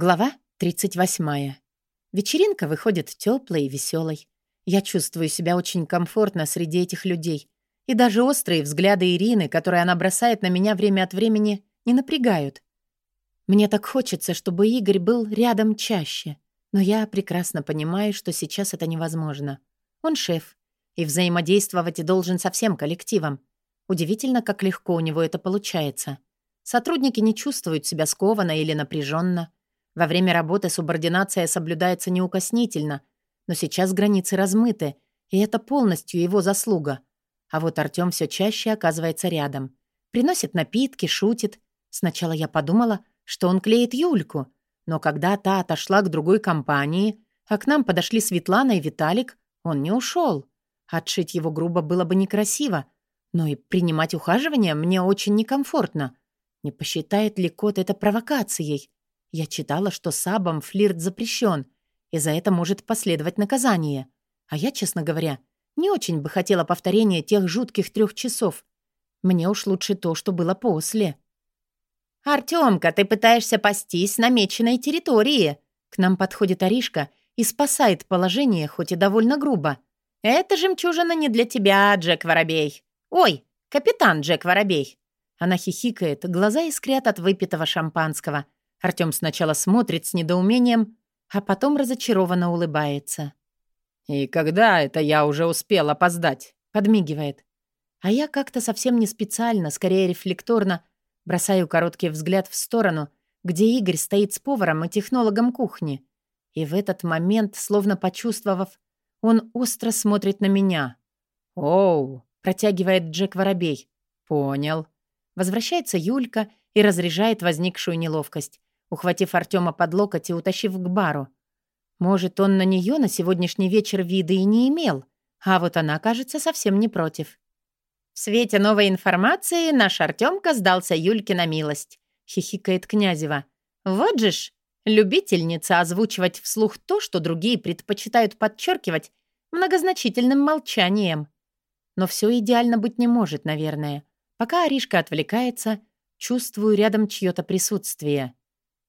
Глава 38. Вечеринка выходит теплой и веселой. Я чувствую себя очень комфортно среди этих людей. И даже острые взгляды Ирины, которые она бросает на меня время от времени, не напрягают. Мне так хочется, чтобы Игорь был рядом чаще. Но я прекрасно понимаю, что сейчас это невозможно. Он шеф, и взаимодействовать должен со всем коллективом. Удивительно, как легко у него это получается. Сотрудники не чувствуют себя скованно или напряженно. Во время работы субординация соблюдается неукоснительно, но сейчас границы размыты, и это полностью его заслуга. А вот Артём всё чаще оказывается рядом. Приносит напитки, шутит. Сначала я подумала, что он клеит Юльку, но когда та отошла к другой компании, а к нам подошли Светлана и Виталик, он не ушёл. Отшить его грубо было бы некрасиво, но и принимать ухаживание мне очень некомфортно. Не посчитает ли кот это провокацией? Я читала, что с Абом флирт запрещен, и за это может последовать наказание. А я, честно говоря, не очень бы хотела повторения тех жутких трех часов. Мне уж лучше то, что было после. «Артёмка, ты пытаешься пастись на меченной территории!» К нам подходит Аришка и спасает положение, хоть и довольно грубо. «Это жемчужина не для тебя, Джек Воробей. Ой, капитан Джек Воробей!» Она хихикает, глаза искрят от выпитого шампанского — Артём сначала смотрит с недоумением, а потом разочарованно улыбается. «И когда это я уже успел опоздать?» — подмигивает. А я как-то совсем не специально, скорее рефлекторно, бросаю короткий взгляд в сторону, где Игорь стоит с поваром и технологом кухни. И в этот момент, словно почувствовав, он остро смотрит на меня. «Оу!» — протягивает Джек Воробей. «Понял». Возвращается Юлька и разряжает возникшую неловкость ухватив Артема под локоть и утащив к бару. Может, он на нее на сегодняшний вечер вида и не имел, а вот она, кажется, совсем не против. «В свете новой информации наш Артемка сдался Юльке на милость», — хихикает Князева. «Вот же ж, любительница озвучивать вслух то, что другие предпочитают подчеркивать многозначительным молчанием. Но все идеально быть не может, наверное. Пока Аришка отвлекается, чувствую рядом чье-то присутствие.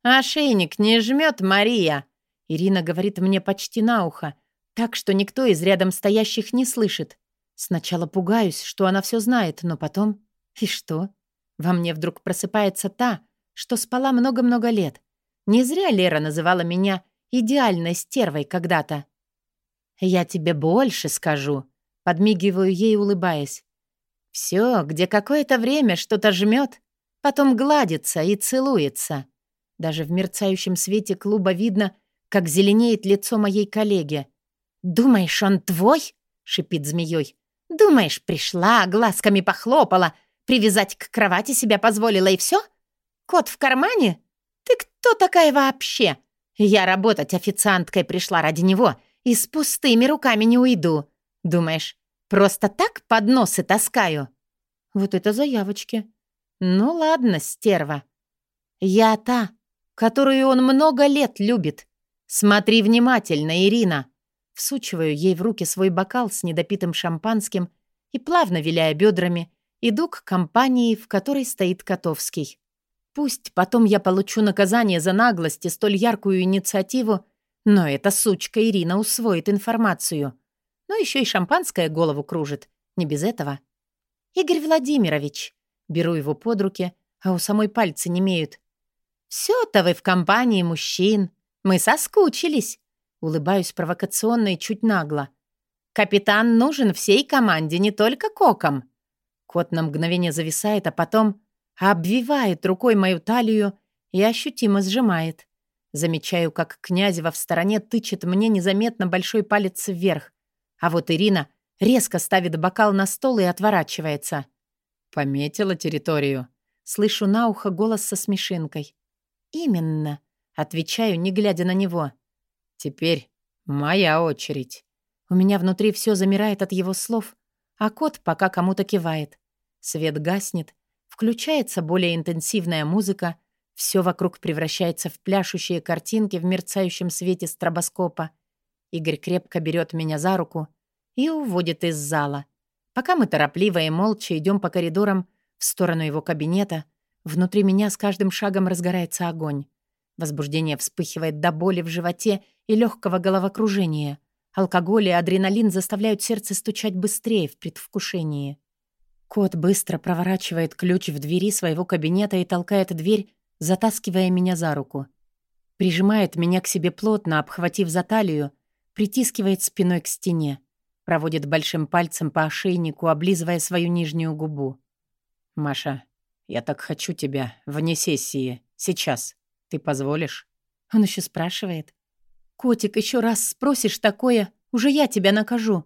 «Ошейник не жмет, Мария!» Ирина говорит мне почти на ухо, так что никто из рядом стоящих не слышит. Сначала пугаюсь, что она все знает, но потом... И что? Во мне вдруг просыпается та, что спала много-много лет. Не зря Лера называла меня идеальной стервой когда-то. «Я тебе больше скажу», — подмигиваю ей, улыбаясь. «Все, где какое-то время что-то жмет, потом гладится и целуется. Даже в мерцающем свете клуба видно, как зеленеет лицо моей коллеги. «Думаешь, он твой?» — шипит змеей. «Думаешь, пришла, глазками похлопала, привязать к кровати себя позволила и все? Кот в кармане? Ты кто такая вообще? Я работать официанткой пришла ради него и с пустыми руками не уйду. Думаешь, просто так подносы таскаю?» Вот это заявочки. Ну ладно, стерва. Я та, которую он много лет любит. Смотри внимательно, Ирина. Всучиваю ей в руки свой бокал с недопитым шампанским и, плавно виляя бедрами, иду к компании, в которой стоит Котовский. Пусть потом я получу наказание за наглость и столь яркую инициативу, но эта сучка Ирина усвоит информацию. Но еще и шампанское голову кружит. Не без этого. Игорь Владимирович. Беру его под руки, а у самой пальцы не имеют. «Все-то вы в компании мужчин. Мы соскучились». Улыбаюсь провокационно и чуть нагло. «Капитан нужен всей команде, не только кокам». Кот на мгновение зависает, а потом обвивает рукой мою талию и ощутимо сжимает. Замечаю, как Князева в стороне тычет мне незаметно большой палец вверх. А вот Ирина резко ставит бокал на стол и отворачивается. «Пометила территорию». Слышу на ухо голос со смешинкой. «Именно», — отвечаю, не глядя на него. «Теперь моя очередь». У меня внутри все замирает от его слов, а кот пока кому-то кивает. Свет гаснет, включается более интенсивная музыка, все вокруг превращается в пляшущие картинки в мерцающем свете стробоскопа. Игорь крепко берет меня за руку и уводит из зала. Пока мы торопливо и молча идем по коридорам в сторону его кабинета — Внутри меня с каждым шагом разгорается огонь. Возбуждение вспыхивает до боли в животе и легкого головокружения. Алкоголь и адреналин заставляют сердце стучать быстрее в предвкушении. Кот быстро проворачивает ключ в двери своего кабинета и толкает дверь, затаскивая меня за руку. Прижимает меня к себе плотно, обхватив за талию, притискивает спиной к стене, проводит большим пальцем по ошейнику, облизывая свою нижнюю губу. «Маша, я так хочу тебя, вне сессии, сейчас. Ты позволишь?» Он еще спрашивает. «Котик, еще раз спросишь такое, уже я тебя накажу».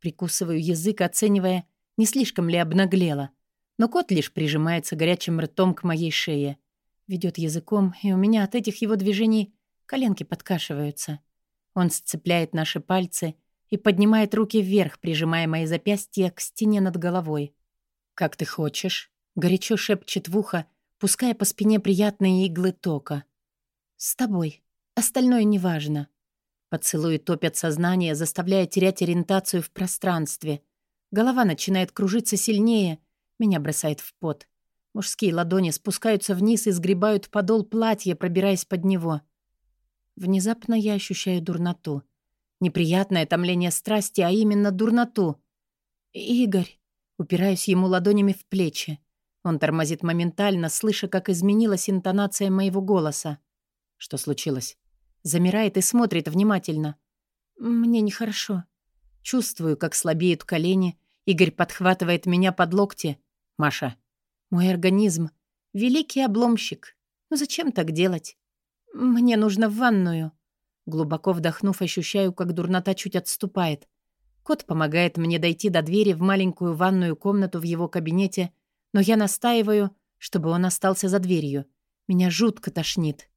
Прикусываю язык, оценивая, не слишком ли обнаглела. Но кот лишь прижимается горячим ртом к моей шее. Ведет языком, и у меня от этих его движений коленки подкашиваются. Он сцепляет наши пальцы и поднимает руки вверх, прижимая мои запястья к стене над головой. «Как ты хочешь?» — горячо шепчет в ухо, пуская по спине приятные иглы тока. «С тобой», Остальное неважно. Поцелуи топят сознание, заставляя терять ориентацию в пространстве. Голова начинает кружиться сильнее, меня бросает в пот. Мужские ладони спускаются вниз и сгребают подол платья, пробираясь под него. Внезапно я ощущаю дурноту. Неприятное томление страсти, а именно дурноту. «Игорь!» Упираюсь ему ладонями в плечи. Он тормозит моментально, слыша, как изменилась интонация моего голоса. Что случилось? Замирает и смотрит внимательно. Мне нехорошо. Чувствую, как слабеют колени. Игорь подхватывает меня под локти. Маша. Мой организм. Великий обломщик. Но зачем так делать? Мне нужно в ванную. Глубоко вдохнув, ощущаю, как дурнота чуть отступает. Кот помогает мне дойти до двери в маленькую ванную комнату в его кабинете, но я настаиваю, чтобы он остался за дверью. Меня жутко тошнит.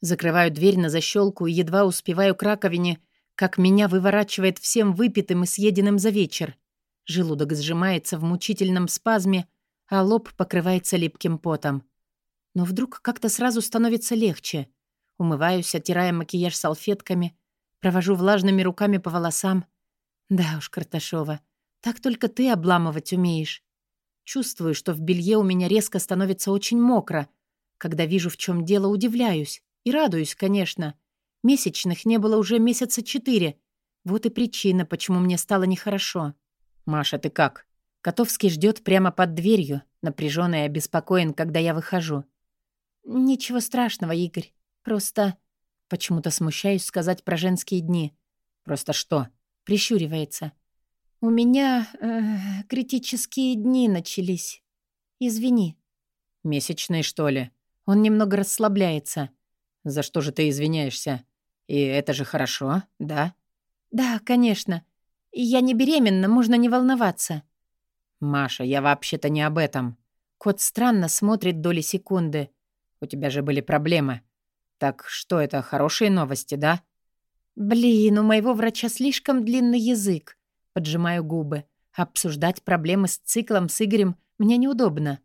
Закрываю дверь на защелку и едва успеваю к раковине, как меня выворачивает всем выпитым и съеденным за вечер. Желудок сжимается в мучительном спазме, а лоб покрывается липким потом. Но вдруг как-то сразу становится легче. Умываюсь, оттирая макияж салфетками, провожу влажными руками по волосам. Да уж, Карташова, так только ты обламывать умеешь. Чувствую, что в белье у меня резко становится очень мокро. Когда вижу, в чем дело, удивляюсь. И радуюсь, конечно. Месячных не было уже месяца четыре. Вот и причина, почему мне стало нехорошо. «Маша, ты как?» Котовский ждет прямо под дверью, напряженный и обеспокоен, когда я выхожу. «Ничего страшного, Игорь. Просто...» Почему-то смущаюсь сказать про женские дни. «Просто что?» Прищуривается. «У меня э, критические дни начались. Извини». «Месячные, что ли?» Он немного расслабляется. За что же ты извиняешься? И это же хорошо, да? Да, конечно. Я не беременна, можно не волноваться. Маша, я вообще-то не об этом. Кот странно смотрит доли секунды. У тебя же были проблемы. Так что это, хорошие новости, да? Блин, у моего врача слишком длинный язык. Поджимаю губы. Обсуждать проблемы с циклом с Игорем мне неудобно.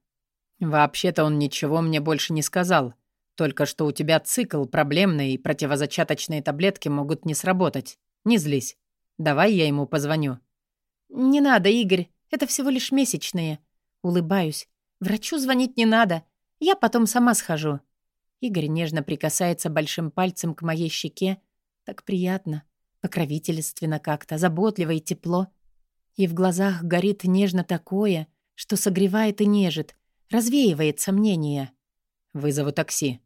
Вообще-то он ничего мне больше не сказал. Только что у тебя цикл проблемный, и противозачаточные таблетки могут не сработать. Не злись. Давай я ему позвоню». «Не надо, Игорь. Это всего лишь месячные». Улыбаюсь. «Врачу звонить не надо. Я потом сама схожу». Игорь нежно прикасается большим пальцем к моей щеке. Так приятно. Покровительственно как-то, заботливо и тепло. И в глазах горит нежно такое, что согревает и нежит, развеивает сомнения. «Вызову такси»,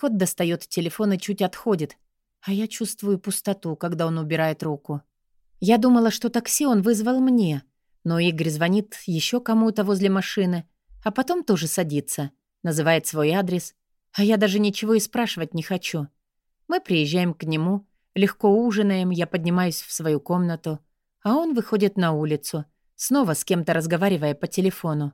Кот достает телефон и чуть отходит, а я чувствую пустоту, когда он убирает руку. Я думала, что такси он вызвал мне, но Игорь звонит еще кому-то возле машины, а потом тоже садится, называет свой адрес, а я даже ничего и спрашивать не хочу. Мы приезжаем к нему, легко ужинаем, я поднимаюсь в свою комнату, а он выходит на улицу, снова с кем-то разговаривая по телефону.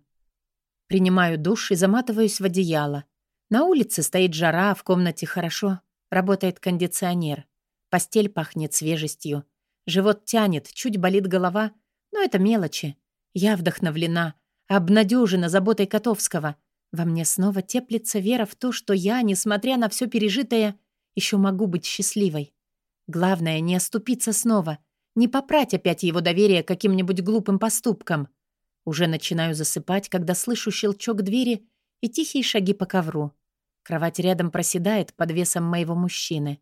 Принимаю душ и заматываюсь в одеяло — на улице стоит жара, в комнате хорошо. Работает кондиционер. Постель пахнет свежестью. Живот тянет, чуть болит голова. Но это мелочи. Я вдохновлена, обнадежена заботой Котовского. Во мне снова теплится вера в то, что я, несмотря на все пережитое, еще могу быть счастливой. Главное, не оступиться снова, не попрать опять его доверие каким-нибудь глупым поступкам. Уже начинаю засыпать, когда слышу щелчок двери — и тихие шаги по ковру. Кровать рядом проседает под весом моего мужчины.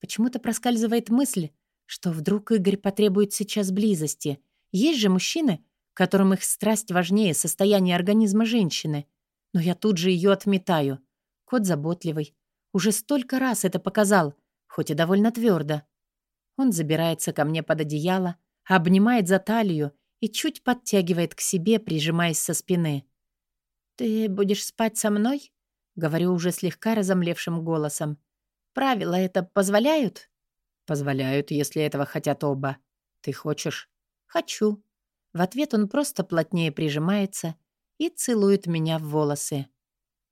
Почему-то проскальзывает мысль, что вдруг Игорь потребует сейчас близости. Есть же мужчины, которым их страсть важнее состояния организма женщины. Но я тут же ее отметаю. Кот заботливый. Уже столько раз это показал, хоть и довольно твердо. Он забирается ко мне под одеяло, обнимает за талию и чуть подтягивает к себе, прижимаясь со спины. «Ты будешь спать со мной?» — говорю уже слегка разомлевшим голосом. «Правила это позволяют?» «Позволяют, если этого хотят оба. Ты хочешь?» «Хочу». В ответ он просто плотнее прижимается и целует меня в волосы.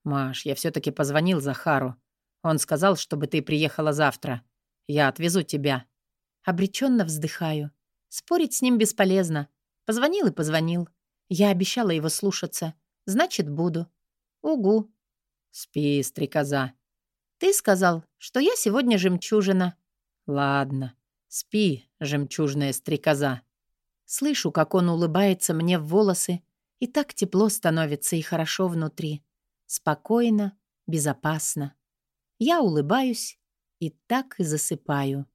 «Маш, я все таки позвонил Захару. Он сказал, чтобы ты приехала завтра. Я отвезу тебя». Обреченно вздыхаю. Спорить с ним бесполезно. Позвонил и позвонил. Я обещала его слушаться. Значит, буду. Угу. Спи, стрекоза. Ты сказал, что я сегодня жемчужина. Ладно. Спи, жемчужная стрекоза. Слышу, как он улыбается мне в волосы, и так тепло становится и хорошо внутри. Спокойно, безопасно. Я улыбаюсь и так и засыпаю.